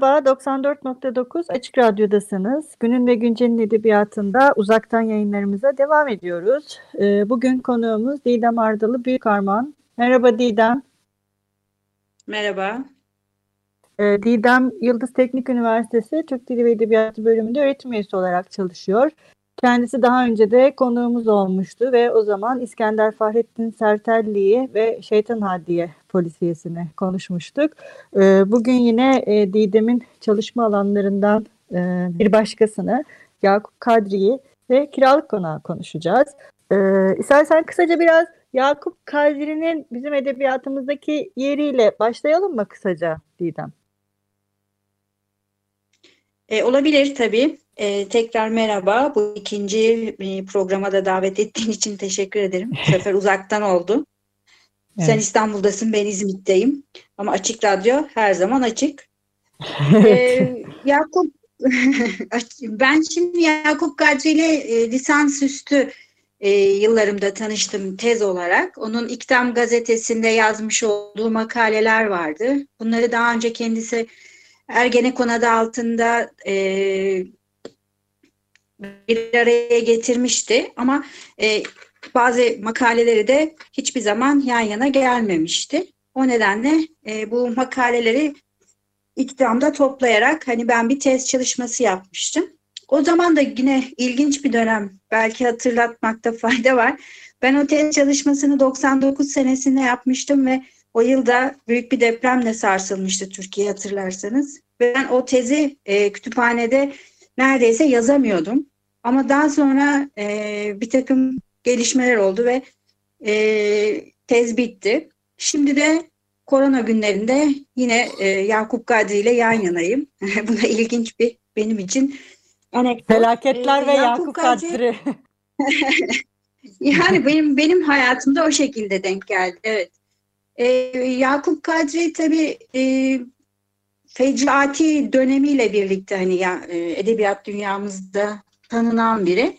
Merhaba, 94.9 Açık Radyo'dasınız. Günün ve Güncel'in edebiyatında uzaktan yayınlarımıza devam ediyoruz. Ee, bugün konuğumuz Didem Ardalı Büyükarman. Merhaba Didem. Merhaba. Ee, Didem Yıldız Teknik Üniversitesi Türk Dili ve Edebiyatı bölümünde öğretim üyesi olarak çalışıyor. Kendisi daha önce de konuğumuz olmuştu ve o zaman İskender Fahrettin Sertelli'yi ve Şeytan Hadiye polisiyesini konuşmuştuk. Ee, bugün yine e, Didem'in çalışma alanlarından e, bir başkasını Yakup Kadri'yi ve kiralık konağı konuşacağız. Ee, istersen kısaca biraz Yakup Kadri'nin bizim edebiyatımızdaki yeriyle başlayalım mı kısaca Didem? E, olabilir tabii. E, tekrar merhaba. Bu ikinci e, programa da davet ettiğin için teşekkür ederim. Bu sefer uzaktan oldu. Evet. Sen İstanbul'dasın, ben İzmit'teyim. Ama Açık Radyo her zaman açık. Evet. E, Yakup, ben şimdi Yakup Kadri ile e, lisansüstü e, yıllarımda tanıştım tez olarak. Onun İktam gazetesinde yazmış olduğu makaleler vardı. Bunları daha önce kendisi Ergenekon adı altında e, bir araya getirmişti ama e, bazı makaleleri de hiçbir zaman yan yana gelmemişti. O nedenle e, bu makaleleri iktidarda toplayarak hani ben bir tez çalışması yapmıştım. O zaman da yine ilginç bir dönem belki hatırlatmakta fayda var. Ben o tez çalışmasını 99 senesinde yapmıştım ve o yılda büyük bir depremle sarsılmıştı Türkiye hatırlarsanız. Ben o tezi e, kütüphanede neredeyse yazamıyordum. Ama daha sonra e, bir takım gelişmeler oldu ve e, tez bitti. Şimdi de korona günlerinde yine e, Yakup Kadri ile yan yanayım. Bu da ilginç bir benim için anekdot. Felaketler ee, ve Yakup, Yakup Kadri. Yani benim benim hayatımda o şekilde denk geldi. Evet. Ee, Yakup Kadri tabii e, fecati dönemiyle birlikte hani ya, e, edebiyat dünyamızda tanınan biri.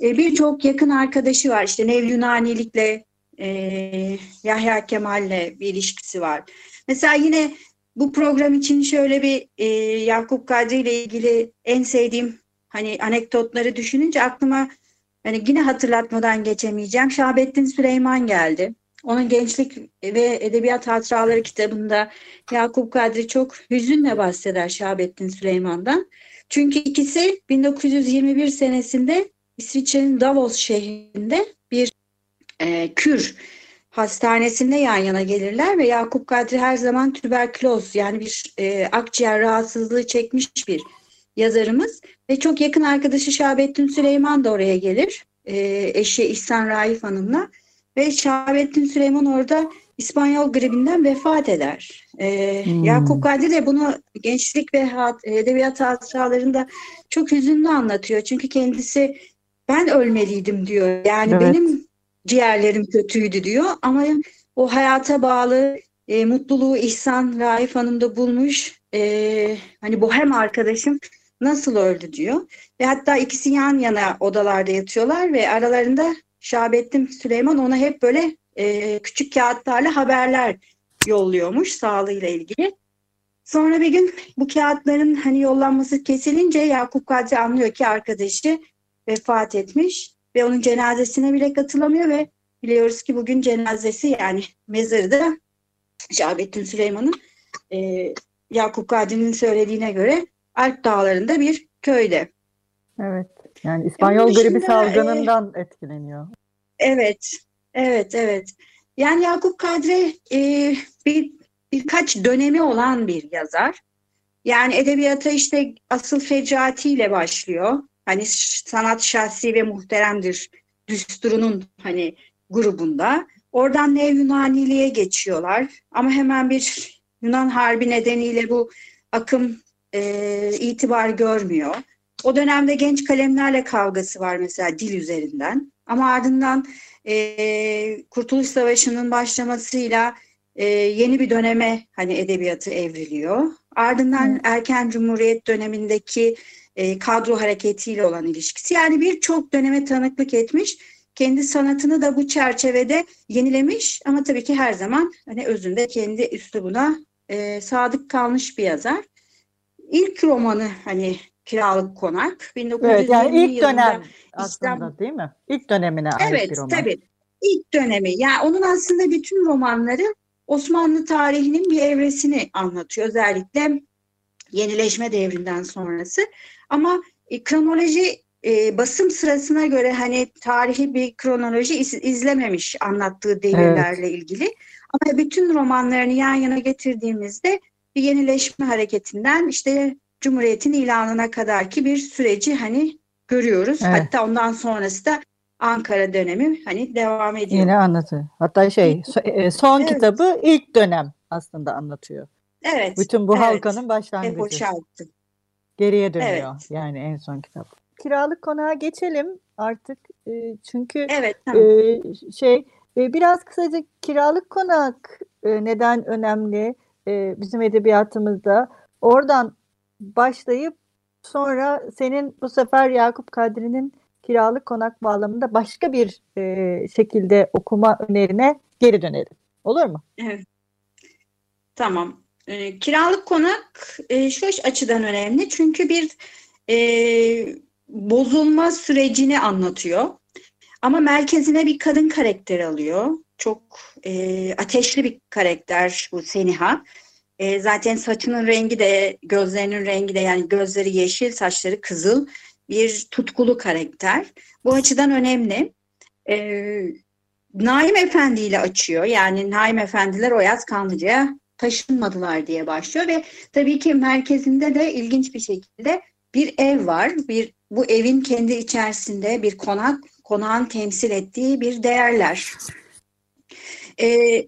E, Birçok yakın arkadaşı var. İşte Nev Yunanilikle e, Yahya Kemal'le bir ilişkisi var. Mesela yine bu program için şöyle bir e, Yakup Kadri ile ilgili en sevdiğim hani anekdotları düşününce aklıma hani yine hatırlatmadan geçemeyeceğim. Şahabettin Süleyman geldi. Onun Gençlik ve Edebiyat Hatıraları kitabında Yakup Kadri çok hüzünle bahseder Şahabettin Süleyman'dan. Çünkü ikisi 1921 senesinde İsviçre'nin Davos şehrinde bir e, kür hastanesinde yan yana gelirler ve Yakup Kadri her zaman tüberküloz yani bir e, akciğer rahatsızlığı çekmiş bir yazarımız ve çok yakın arkadaşı Şahabettin Süleyman da oraya gelir. E, eşi İhsan Raif Hanım'la ve Şahabettin Süleyman orada İspanyol gribinden vefat eder. Ee, hmm. Yakup Kadri de bunu gençlik ve hat, edebiyat hatıralarında çok hüzünlü anlatıyor. Çünkü kendisi ben ölmeliydim diyor. Yani evet. benim ciğerlerim kötüydü diyor ama o hayata bağlı e, mutluluğu İhsan Raif Hanım'da bulmuş. E, hani bohem arkadaşım nasıl öldü diyor. Ve hatta ikisi yan yana odalarda yatıyorlar ve aralarında Şahabettin Süleyman ona hep böyle e, küçük kağıtlarla haberler yolluyormuş sağlığıyla ilgili. Sonra bir gün bu kağıtların hani yollanması kesilince Yakup Kadri anlıyor ki arkadaşı vefat etmiş ve onun cenazesine bile katılamıyor ve biliyoruz ki bugün cenazesi yani mezarı da Şahabettin Süleyman'ın e, Yakup Kadri'nin söylediğine göre Alp Dağları'nda bir köyde. Evet. Yani İspanyol gribi salgınından e, etkileniyor. Evet. Evet, evet. Yani Yakup Kadri e, bir birkaç dönemi olan bir yazar. Yani edebiyata işte asıl fecaatiyle başlıyor. Hani sanat şahsi ve muhteremdir düsturunun hani grubunda. Oradan Nev Yunaniliğe geçiyorlar. Ama hemen bir Yunan Harbi nedeniyle bu akım e, itibar görmüyor. O dönemde genç kalemlerle kavgası var mesela dil üzerinden. Ama ardından e, Kurtuluş Savaşı'nın başlamasıyla e, yeni bir döneme hani edebiyatı evriliyor. Ardından Hı. erken Cumhuriyet dönemindeki e, kadro hareketiyle olan ilişkisi. Yani birçok döneme tanıklık etmiş. Kendi sanatını da bu çerçevede yenilemiş ama tabii ki her zaman hani özünde kendi üslubuna e, sadık kalmış bir yazar. İlk romanı hani Kiralık Konak 1920 evet, yani ilk dönem aslında İstanbul. değil mi? İlk dönemine ait evet, bir roman. Evet tabii. İlk dönemi. Yani onun aslında bütün romanları Osmanlı tarihinin bir evresini anlatıyor. Özellikle yenileşme devrinden sonrası. Ama e, kronoloji e, basım sırasına göre hani tarihi bir kronoloji iz, izlememiş anlattığı devirlerle evet. ilgili. Ama bütün romanlarını yan yana getirdiğimizde bir yenileşme hareketinden işte Cumhuriyet'in ilanına kadar ki bir süreci hani görüyoruz. Evet. Hatta ondan sonrası da Ankara dönemi hani devam ediyor. Yine anlatıyor. Hatta şey e, son evet. kitabı ilk dönem aslında anlatıyor. Evet. Bütün bu evet. halkanın başlangıcı. boşalttı. Geriye dönüyor evet. yani en son kitap. Kiralık konağa geçelim artık e, çünkü evet, tamam. e, şey e, biraz kısaca kiralık konak e, neden önemli e, bizim edebiyatımızda oradan başlayıp sonra senin bu sefer Yakup Kadri'nin kiralık konak bağlamında başka bir e, şekilde okuma önerine geri dönelim. Olur mu? Evet. Tamam. E, kiralık konak e, şu açıdan önemli. Çünkü bir e, bozulma sürecini anlatıyor. Ama merkezine bir kadın karakter alıyor. Çok e, ateşli bir karakter bu Seniha. E, zaten saçının rengi de, gözlerinin rengi de yani gözleri yeşil, saçları kızıl bir tutkulu karakter. Bu açıdan önemli. E, Naim Efendi ile açıyor. Yani Naim Efendiler Oyaz Kanlıca'ya taşınmadılar diye başlıyor ve tabii ki merkezinde de ilginç bir şekilde bir ev var. Bir bu evin kendi içerisinde bir konak, konağın temsil ettiği bir değerler. Ee,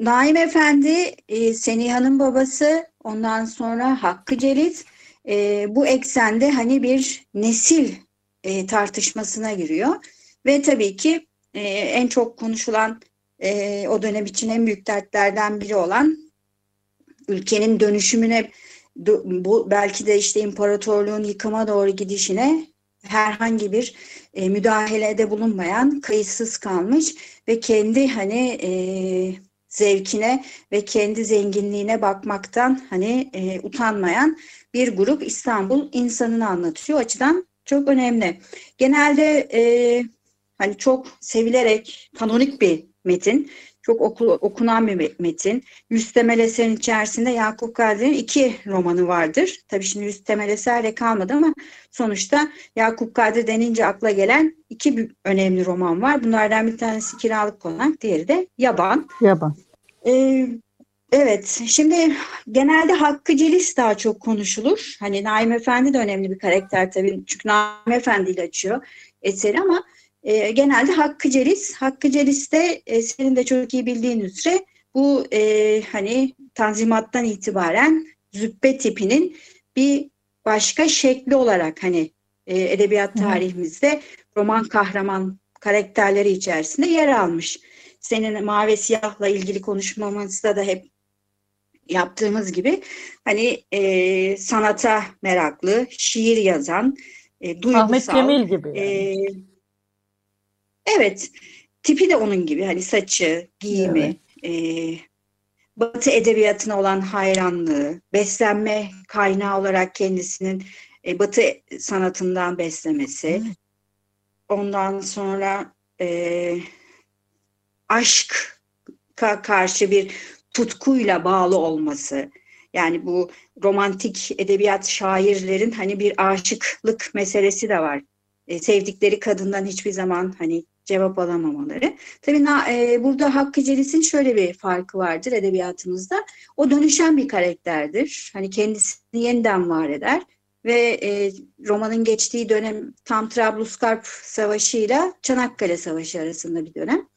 Naim Efendi, e, Seniha'nın babası, ondan sonra Hakkı Celit e, bu eksende hani bir nesil e, tartışmasına giriyor. Ve tabii ki e, en çok konuşulan e, o dönem için en büyük dertlerden biri olan ülkenin dönüşümüne bu belki de işte imparatorluğun yıkıma doğru gidişine herhangi bir e, müdahalede bulunmayan, kayıtsız kalmış ve kendi hani e, zevkine ve kendi zenginliğine bakmaktan hani e, utanmayan bir grup İstanbul insanını anlatıyor. O açıdan çok önemli. Genelde e, hani çok sevilerek kanonik bir metin. Çok oku, okunan bir metin. Yüz temel eserin içerisinde Yakup Kadri'nin iki romanı vardır. Tabii şimdi yüz temel eserle kalmadı ama sonuçta Yakup Kadri denince akla gelen iki önemli roman var. Bunlardan bir tanesi Kiralık Konak, diğeri de Yaban. Yaban. Ee, evet, şimdi genelde Hakkı Celis daha çok konuşulur. Hani Naim Efendi de önemli bir karakter tabii. Çünkü Naim Efendi ile açıyor eseri ama e, genelde Hakkı Celis. Hakkı Celis de e, senin de çok iyi bildiğin üzere bu e, hani Tanzimat'tan itibaren züppe tipinin bir başka şekli olarak hani e, edebiyat tarihimizde roman kahraman karakterleri içerisinde yer almış. Senin mavi siyahla ilgili konuşmamızda da hep yaptığımız gibi hani e, sanata meraklı, şiir yazan, e, duygusal. Ahmet Cemil gibi. Yani. E, Evet, tipi de onun gibi. Hani saçı, giyimi, evet. e, Batı edebiyatına olan hayranlığı, beslenme kaynağı olarak kendisinin e, Batı sanatından beslemesi. Evet. Ondan sonra e, aşk karşı bir tutkuyla bağlı olması. Yani bu romantik edebiyat şairlerin hani bir aşıklık meselesi de var. E, sevdikleri kadından hiçbir zaman hani cevap alamamaları. Tabii e, burada Hakkı Celis'in şöyle bir farkı vardır edebiyatımızda. O dönüşen bir karakterdir. Hani kendisini yeniden var eder. ve e, romanın geçtiği dönem tam Trablusgarp Savaşı ile Çanakkale Savaşı arasında bir dönem.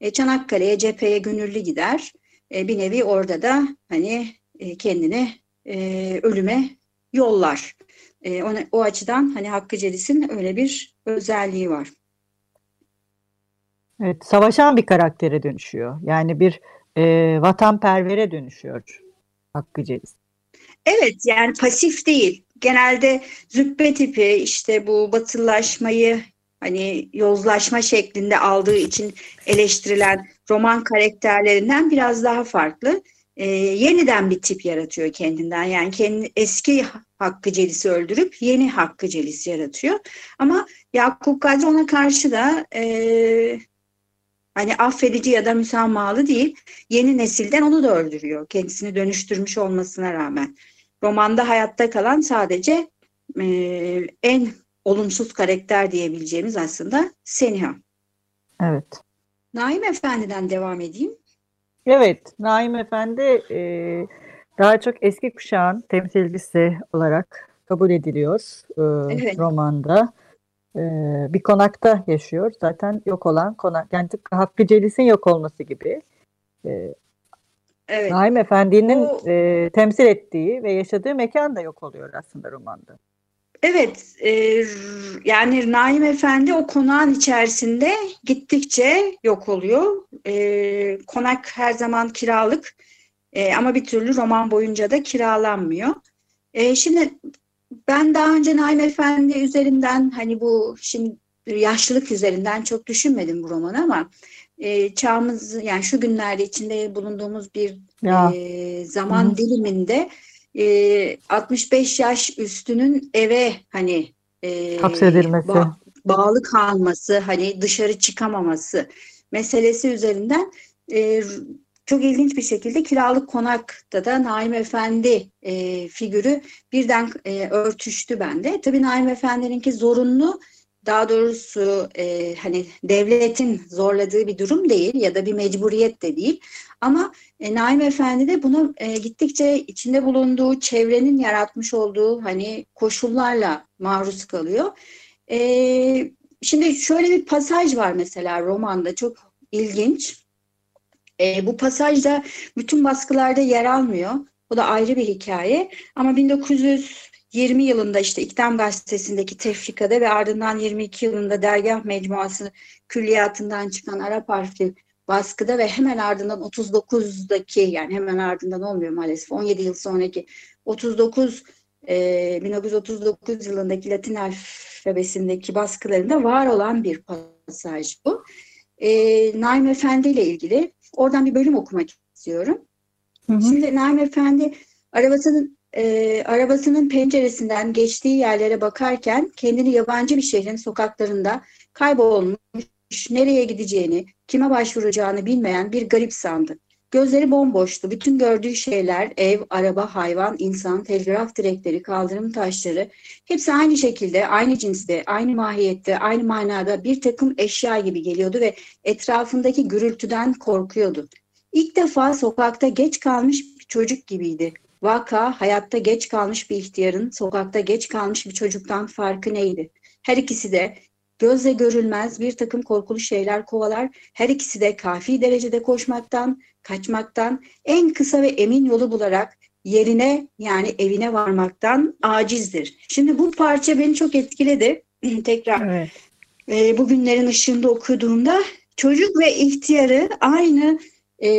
E, Çanakkale'ye cepheye gönüllü gider. E, bir nevi orada da hani e, kendini e, ölüme yollar. E, ona, o açıdan hani Hakkı Celis'in öyle bir özelliği var. Evet, savaşan bir karaktere dönüşüyor. Yani bir e, vatanpervere dönüşüyor Hakkı Celis. Evet yani pasif değil. Genelde züppe tipi işte bu batılılaşmayı hani yozlaşma şeklinde aldığı için eleştirilen roman karakterlerinden biraz daha farklı. E, yeniden bir tip yaratıyor kendinden. Yani kendi eski Hakkı Celis'i öldürüp yeni Hakkı Celis yaratıyor. Ama Yakup Kadri ona karşı da e, hani affedici ya da müsamahalı değil. Yeni nesilden onu da öldürüyor. Kendisini dönüştürmüş olmasına rağmen. Romanda hayatta kalan sadece e, en olumsuz karakter diyebileceğimiz aslında Seniha. Evet. Naim Efendi'den devam edeyim. Evet, Naim Efendi e, daha çok eski kuşağın temsilcisi olarak kabul ediliyor e, Evet. romanda. E, bir konakta yaşıyor. Zaten yok olan konak. Yani tıpkı Hakkı Celis'in yok olması gibi. E, Evet. Naim Efendi'nin Bu- e, temsil ettiği ve yaşadığı mekan da yok oluyor aslında romanda. Evet, e, yani Naim Efendi o konağın içerisinde gittikçe yok oluyor. E, konak her zaman kiralık e, ama bir türlü roman boyunca da kiralanmıyor. E, şimdi ben daha önce Naim Efendi üzerinden hani bu şimdi yaşlılık üzerinden çok düşünmedim bu romanı ama e, çağımız yani şu günlerde içinde bulunduğumuz bir Ya. e, zaman Hı. diliminde e, 65 yaş üstünün eve hani e, Hapsedilmesi. ba- bağlı kalması, hani dışarı çıkamaması meselesi üzerinden e, çok ilginç bir şekilde kiralık konakta da Naim Efendi e, figürü birden e, örtüştü bende. Tabii Naim Efendi'ninki zorunlu daha doğrusu e, hani devletin zorladığı bir durum değil ya da bir mecburiyet de değil. Ama e, Naim Efendi de buna e, gittikçe içinde bulunduğu çevrenin yaratmış olduğu hani koşullarla maruz kalıyor. E, şimdi şöyle bir pasaj var mesela romanda çok ilginç. E, bu pasajda bütün baskılarda yer almıyor. O da ayrı bir hikaye. Ama 1920 yılında işte İktam Gazetesi'ndeki tefrikada ve ardından 22 yılında Dergah Mecmuası külliyatından çıkan Arap harfli baskıda ve hemen ardından 39'daki yani hemen ardından olmuyor maalesef 17 yıl sonraki 39 e, 1939 yılındaki Latin alfabesindeki baskılarında var olan bir pasaj bu. E, Naim Efendi ile ilgili oradan bir bölüm okumak istiyorum. Hı hı. Şimdi Naim Efendi arabasının e, arabasının penceresinden geçtiği yerlere bakarken kendini yabancı bir şehrin sokaklarında kaybolmuş, nereye gideceğini, kime başvuracağını bilmeyen bir garip sandı. Gözleri bomboştu. Bütün gördüğü şeyler, ev, araba, hayvan, insan, telgraf direkleri, kaldırım taşları hepsi aynı şekilde, aynı cinste, aynı mahiyette, aynı manada bir takım eşya gibi geliyordu ve etrafındaki gürültüden korkuyordu. İlk defa sokakta geç kalmış bir çocuk gibiydi. Vaka hayatta geç kalmış bir ihtiyarın sokakta geç kalmış bir çocuktan farkı neydi? Her ikisi de gözle görülmez bir takım korkulu şeyler kovalar. Her ikisi de kafi derecede koşmaktan, kaçmaktan, en kısa ve emin yolu bularak yerine yani evine varmaktan acizdir. Şimdi bu parça beni çok etkiledi. Tekrar Evet. e, bugünlerin ışığında okuduğumda çocuk ve ihtiyarı aynı e,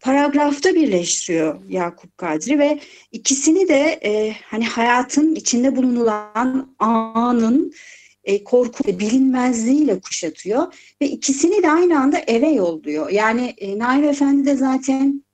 paragrafta birleştiriyor Yakup Kadri ve ikisini de e, hani hayatın içinde bulunulan anın e, korku ve bilinmezliğiyle kuşatıyor ve ikisini de aynı anda eve yolluyor. Yani e, Naim Efendi de zaten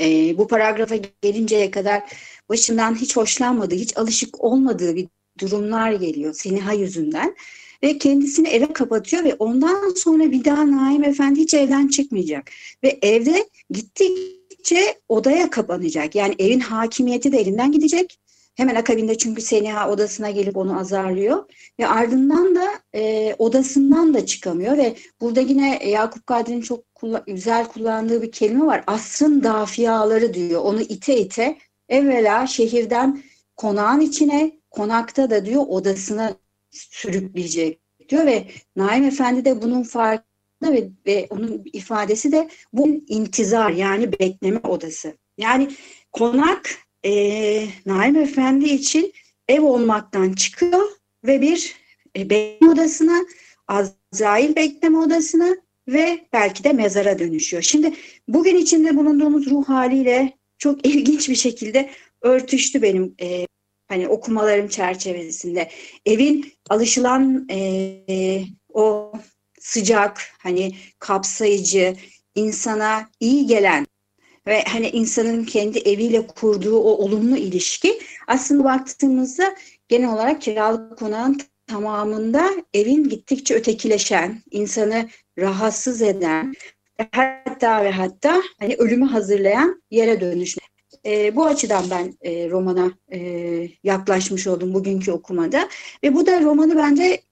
e, bu paragrafa gelinceye kadar başından hiç hoşlanmadığı, hiç alışık olmadığı bir durumlar geliyor Seniha yüzünden ve kendisini eve kapatıyor ve ondan sonra bir daha Naim Efendi hiç evden çıkmayacak ve evde gittikçe odaya kapanacak. Yani evin hakimiyeti de elinden gidecek. Hemen akabinde çünkü Seniha odasına gelip onu azarlıyor ve ardından da e, odasından da çıkamıyor ve burada yine Yakup Kadri'nin çok kulla- güzel kullandığı bir kelime var. Asrın dafiyaları diyor. Onu ite ite evvela şehirden konağın içine, konakta da diyor odasına sürükleyecek diyor ve Naim Efendi de bunun farkında ve, ve onun ifadesi de bu intizar yani bekleme odası. Yani konak e, Naim Efendi için ev olmaktan çıkıyor ve bir e, bekleme odasına, Azrail bekleme odasına ve belki de mezara dönüşüyor. Şimdi bugün içinde bulunduğumuz ruh haliyle çok ilginç bir şekilde örtüştü benim e, hani okumalarım çerçevesinde. Evin alışılan e, o sıcak, hani kapsayıcı, insana iyi gelen ve hani insanın kendi eviyle kurduğu o olumlu ilişki aslında baktığımızda genel olarak kiralık konağın tamamında evin gittikçe ötekileşen, insanı rahatsız eden, hatta ve hatta hani ölümü hazırlayan yere dönüşme. E, bu açıdan ben e, romana e, yaklaşmış oldum bugünkü okumada ve bu da romanı bence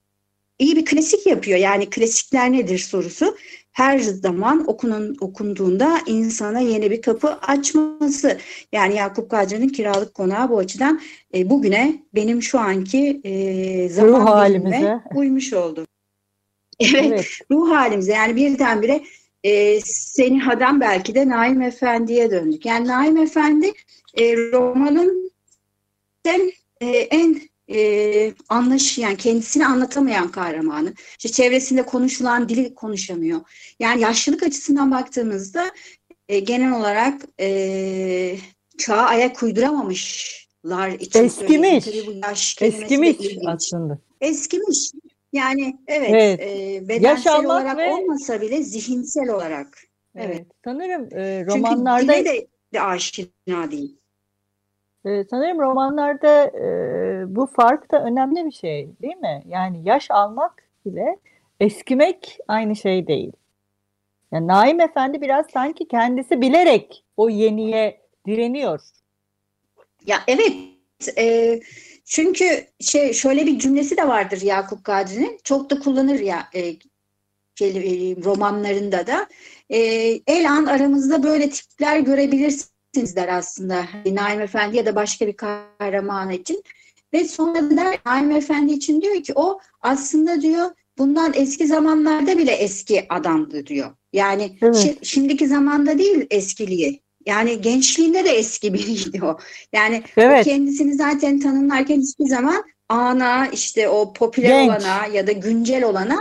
iyi bir klasik yapıyor. Yani klasikler nedir sorusu her zaman okunun, okunduğunda insana yeni bir kapı açması. Yani Yakup Kadri'nin kiralık konağı bu açıdan e, bugüne benim şu anki e, zaman Ruh halimize. uymuş oldu. Evet, Evet. ruh halimize yani birdenbire e, Seniha'dan belki de Naim Efendi'ye döndük. Yani Naim Efendi e, romanın en, e, en e, anlaş yani kendisini anlatamayan kahramanı. İşte çevresinde konuşulan dili konuşamıyor. Yani yaşlılık açısından baktığımızda e, genel olarak e, çağa ayak uyduramamışlar için Eskimiş. Eskimiş aslında. Eskimiş. Yani evet, Evet. e, bedensel Yaş almak olarak ve- olmasa bile zihinsel olarak. Evet. Sanırım e, Çünkü romanlarda dile de, de aşina değil. e, sanırım romanlarda e, bu fark da önemli bir şey, değil mi? Yani yaş almak ile eskimek aynı şey değil. Yani Naim Efendi biraz sanki kendisi bilerek o yeniye direniyor. Ya evet, e, çünkü şey şöyle bir cümlesi de vardır Yakup Kadri'nin. Çok da kullanır ya e, e, romanlarında da. E, el an aramızda böyle tipler görebilirsiniz der aslında. Hani Naim Efendi ya da başka bir kahraman için. Ve sonra der Naim Efendi için diyor ki o aslında diyor bundan eski zamanlarda bile eski adamdı diyor. Yani Evet. şi- şimdiki zamanda değil eskiliği. Yani gençliğinde de eski biriydi o. Yani o Evet, kendisini zaten tanımlarken hiçbir zaman ana işte o popüler Genç. olana ya da güncel olana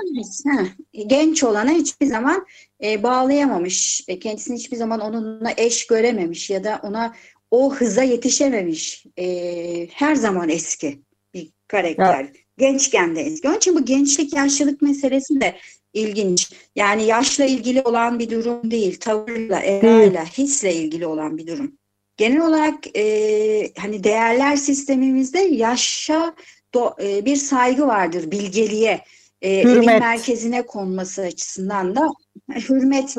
heh, genç olana hiçbir zaman e, bağlayamamış. E, kendisini hiçbir zaman onunla eş görememiş ya da ona o hıza yetişememiş. E, her zaman eski bir karakter. Gençken de eski. Onun için bu gençlik yaşlılık meselesi de ilginç. Yani yaşla ilgili olan bir durum değil. Tavırla, edayla, hisle ilgili olan bir durum. Genel olarak e, hani değerler sistemimizde yaşa do- e, bir saygı vardır, bilgeliğe. E, evin merkezine konması açısından da hürmet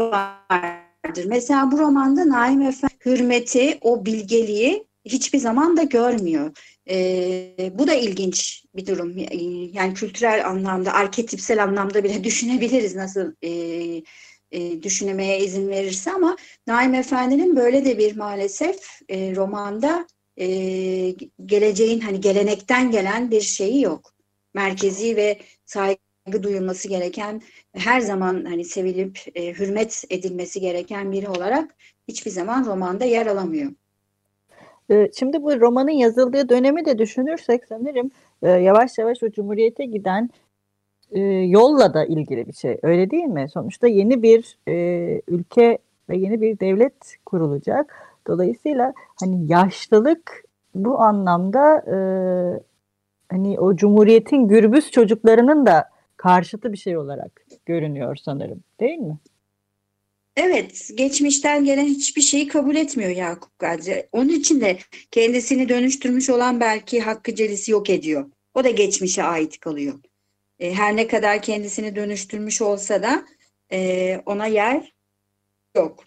vardır. Mesela bu romanda Naim Efendi hürmeti, o bilgeliği hiçbir zaman da görmüyor. E, bu da ilginç bir durum. Yani kültürel anlamda, arketipsel anlamda bile düşünebiliriz nasıl e, e, düşünmeye izin verirse ama Naim Efendi'nin böyle de bir maalesef e, romanda e, geleceğin hani gelenekten gelen bir şeyi yok. Merkezi ve saygı duyulması gereken her zaman hani sevilip e, hürmet edilmesi gereken biri olarak hiçbir zaman romanda yer alamıyor. e, şimdi bu romanın yazıldığı dönemi de düşünürsek sanırım e, yavaş yavaş o Cumhuriyet'e giden e, yolla da ilgili bir şey. Öyle değil mi? Sonuçta yeni bir e, ülke ve yeni bir devlet kurulacak. Dolayısıyla hani yaşlılık bu anlamda hani o Cumhuriyet'in gürbüz çocuklarının da karşıtı bir şey olarak görünüyor sanırım. Değil mi? Evet, geçmişten gelen hiçbir şeyi kabul etmiyor Yakup Kadri. Onun için de kendisini dönüştürmüş olan belki Hakkı Celis'i yok ediyor. O da geçmişe ait kalıyor. E, her ne kadar kendisini dönüştürmüş olsa da e, ona yer yok.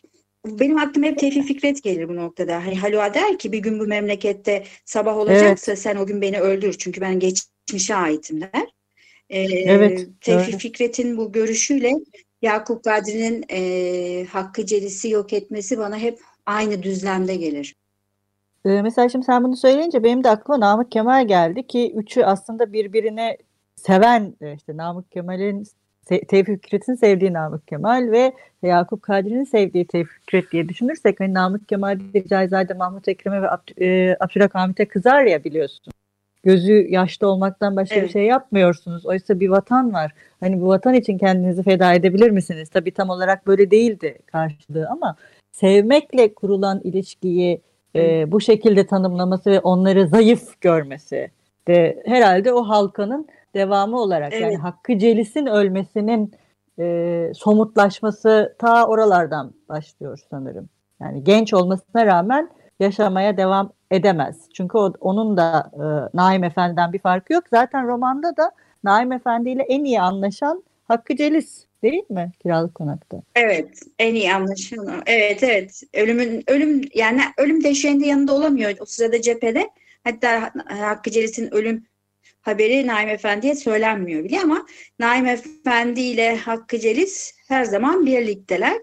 Benim aklıma hep Tevfik Fikret gelir bu noktada. Hani Halua der ki bir gün bu memlekette sabah olacaksa sen o gün beni öldür çünkü ben geçmişe aitim der. E, Evet, Tevfik doğru. Fikret'in bu görüşüyle Yakup Kadri'nin e, Hakkı Celis'i yok etmesi bana hep aynı düzlemde gelir. Ee, mesela şimdi sen bunu söyleyince benim de aklıma Namık Kemal geldi ki üçü aslında birbirine seven e, işte Namık Kemal'in Tevfik Fikret'in sevdiği Namık Kemal ve Yakup Kadri'nin sevdiği Tevfik Fikret diye düşünürsek hani Namık Kemal Cahizade Mahmut Ekrem'e ve Abd e, Abdülhamit'e kızar ya biliyorsun. Gözü yaşlı olmaktan başka evet. bir şey yapmıyorsunuz. Oysa bir vatan var. Hani bu vatan için kendinizi feda edebilir misiniz? Tabii tam olarak böyle değildi karşılığı ama sevmekle kurulan ilişkiyi e, bu şekilde tanımlaması ve onları zayıf görmesi de herhalde o halkanın devamı olarak evet. yani Hakkı Celis'in ölmesinin e, somutlaşması ta oralardan başlıyor sanırım. Yani genç olmasına rağmen yaşamaya devam edemez. Çünkü o, onun da e, Naim Efendi'den bir farkı yok. Zaten romanda da Naim Efendi ile en iyi anlaşan Hakkı Celis değil mi kiralık konakta? Evet, en iyi anlaşan. Evet, evet. Ölümün ölüm yani ölüm döşeğinde yanında olamıyor o sırada cephede. Hatta Hakkı Celis'in ölüm haberi Naim Efendi'ye söylenmiyor bile ama Naim Efendi ile Hakkı Celis her zaman birlikteler.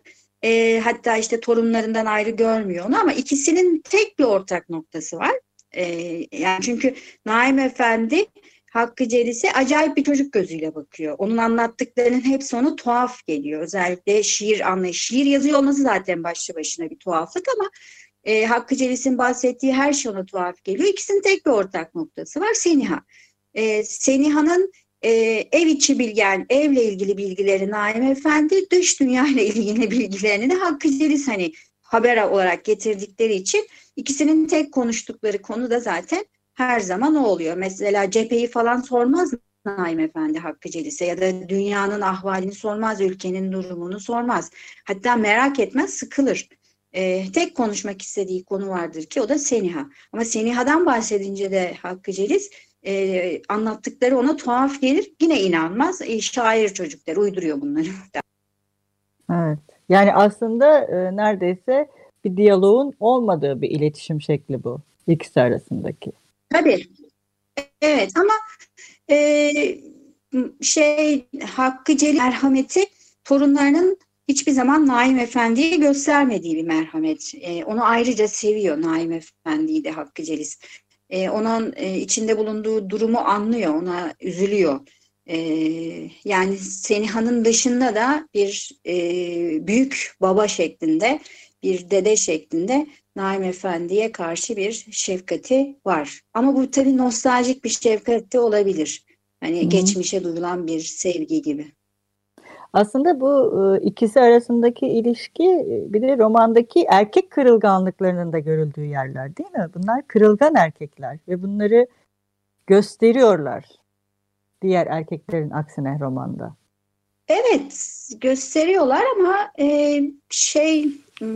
E, hatta işte torunlarından ayrı görmüyor onu ama ikisinin tek bir ortak noktası var. E, yani çünkü Naim Efendi Hakkı Celis'e acayip bir çocuk gözüyle bakıyor. Onun anlattıklarının hepsi ona tuhaf geliyor. Özellikle şiir anlayış. Şiir yazıyor olması zaten başlı başına bir tuhaflık ama e, Hakkı Celis'in bahsettiği her şey ona tuhaf geliyor. İkisinin tek bir ortak noktası var. Seniha. E, Seniha'nın e, ev içi bilgen, evle ilgili bilgileri Naim Efendi, dış dünya ile ilgili bilgilerini de Hakkı Celis hani haber olarak getirdikleri için ikisinin tek konuştukları konu da zaten her zaman o oluyor. Mesela cepheyi falan sormaz Naim Efendi Hakkı Celis'e ya da dünyanın ahvalini sormaz, ülkenin durumunu sormaz. Hatta merak etmez, sıkılır. Ee, tek konuşmak istediği konu vardır ki o da Seniha. Ama Seniha'dan bahsedince de Hakkı Celis e, anlattıkları ona tuhaf gelir. Yine inanmaz. E, şair çocuklar uyduruyor bunları. Evet. Yani aslında e, neredeyse bir diyaloğun olmadığı bir iletişim şekli bu ikisi arasındaki. Tabii. Evet ama e, şey Hakkı Celil merhameti torunlarının hiçbir zaman Naim Efendi'ye göstermediği bir merhamet. E, onu ayrıca seviyor Naim Efendi'yi de Hakkı Celis e, onun e, içinde bulunduğu durumu anlıyor, ona üzülüyor. E, yani Seniha'nın dışında da bir e, büyük baba şeklinde, bir dede şeklinde Naim Efendi'ye karşı bir şefkati var. Ama bu tabii nostaljik bir şefkat de olabilir. Hani Hı. geçmişe duyulan bir sevgi gibi. Aslında bu e, ikisi arasındaki ilişki e, bir de romandaki erkek kırılganlıklarının da görüldüğü yerler değil mi? Bunlar kırılgan erkekler ve bunları gösteriyorlar diğer erkeklerin aksine romanda. Evet gösteriyorlar ama e, şey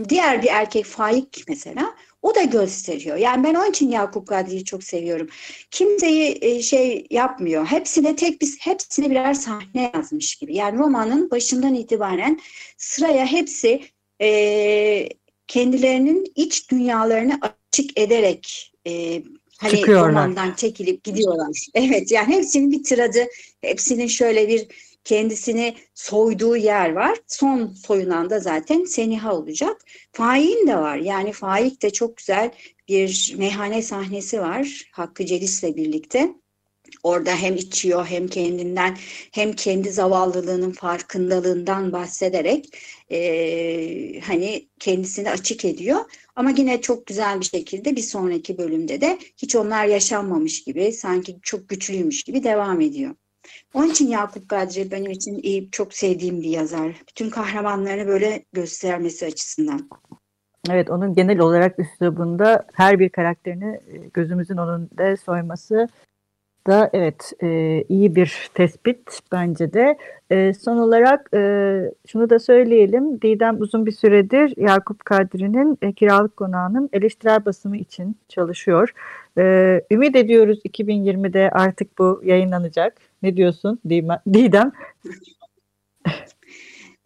diğer bir erkek Faik mesela o da gösteriyor. Yani ben onun için Yakup Kadri'yi çok seviyorum. Kimseyi e, şey yapmıyor. Hepsine tek bir hepsine birer sahne yazmış gibi. Yani romanın başından itibaren sıraya hepsi e, kendilerinin iç dünyalarını açık ederek e, hani Çıkıyorlar. romandan çekilip gidiyorlar. Evet yani hepsinin bir tiradı, hepsinin şöyle bir kendisini soyduğu yer var. Son soyunan da zaten Seniha olacak. Faik'in de var. Yani Faik de çok güzel bir meyhane sahnesi var Hakkı Celis'le birlikte. Orada hem içiyor hem kendinden hem kendi zavallılığının farkındalığından bahsederek e, hani kendisini açık ediyor. Ama yine çok güzel bir şekilde bir sonraki bölümde de hiç onlar yaşanmamış gibi sanki çok güçlüymüş gibi devam ediyor. Onun için Yakup Kadri benim için iyi, çok sevdiğim bir yazar. Bütün kahramanlarını böyle göstermesi açısından. Evet, onun genel olarak üslubunda her bir karakterini e, gözümüzün önünde soyması da evet e, iyi bir tespit bence de. E, son olarak e, şunu da söyleyelim. Didem uzun bir süredir Yakup Kadri'nin e, kiralık konağının eleştirel basımı için çalışıyor. E, ümit ediyoruz 2020'de artık bu yayınlanacak. Ne diyorsun Didem?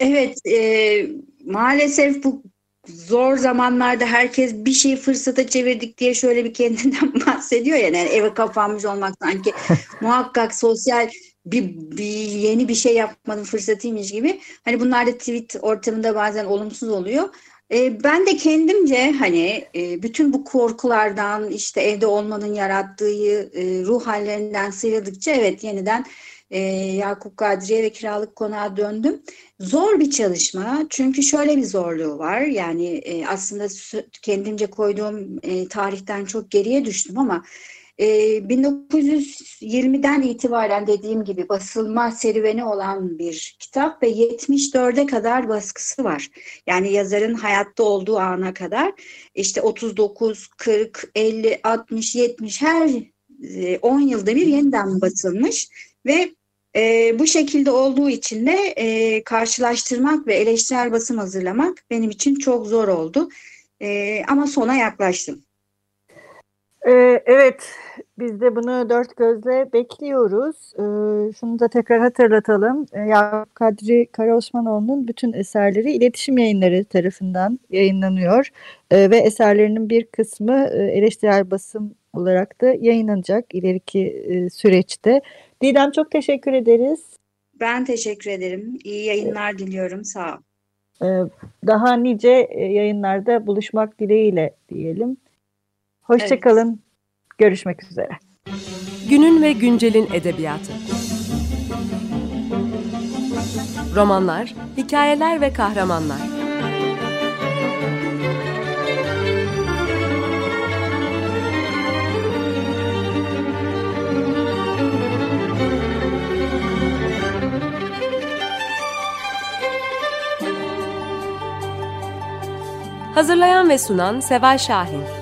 Evet, e, maalesef bu zor zamanlarda herkes bir şey fırsata çevirdik diye şöyle bir kendinden bahsediyor ya. Yani eve kapanmış olmak sanki muhakkak sosyal bir, bir yeni bir şey yapmanın fırsatıymış gibi. Hani bunlar da tweet ortamında bazen olumsuz oluyor. E, ben de kendimce hani e, bütün bu korkulardan işte evde olmanın yarattığı e, ruh hallerinden sıyrıldıkça evet yeniden Yakup Kadriye ve kiralık konağa döndüm. Zor bir çalışma çünkü şöyle bir zorluğu var yani aslında kendimce koyduğum tarihten çok geriye düştüm ama 1920'den ee, itibaren dediğim gibi basılma serüveni olan bir kitap ve 74'e kadar baskısı var. Yani yazarın hayatta olduğu ana kadar işte 39, 40, 50, 60, 70 her 10 e, yılda bir yeniden basılmış ve e, bu şekilde olduğu için de e, karşılaştırmak ve eleştirel basım hazırlamak benim için çok zor oldu. E, ama sona yaklaştım. Ee, evet, biz de bunu dört gözle bekliyoruz. Ee, şunu da tekrar hatırlatalım. Ee, Yakup Kadri Karaosmanoğlu'nun bütün eserleri iletişim yayınları tarafından yayınlanıyor. Ee, ve eserlerinin bir kısmı e, eleştirel basım olarak da yayınlanacak ileriki e, süreçte. Didem çok teşekkür ederiz. Ben teşekkür ederim. İyi yayınlar diliyorum. Sağ ol. Daha nice e, yayınlarda buluşmak dileğiyle diyelim. Hoşçakalın. Evet. Görüşmek üzere. Günün ve güncelin edebiyatı. Romanlar, hikayeler ve kahramanlar. Hazırlayan ve sunan Seval Şahin.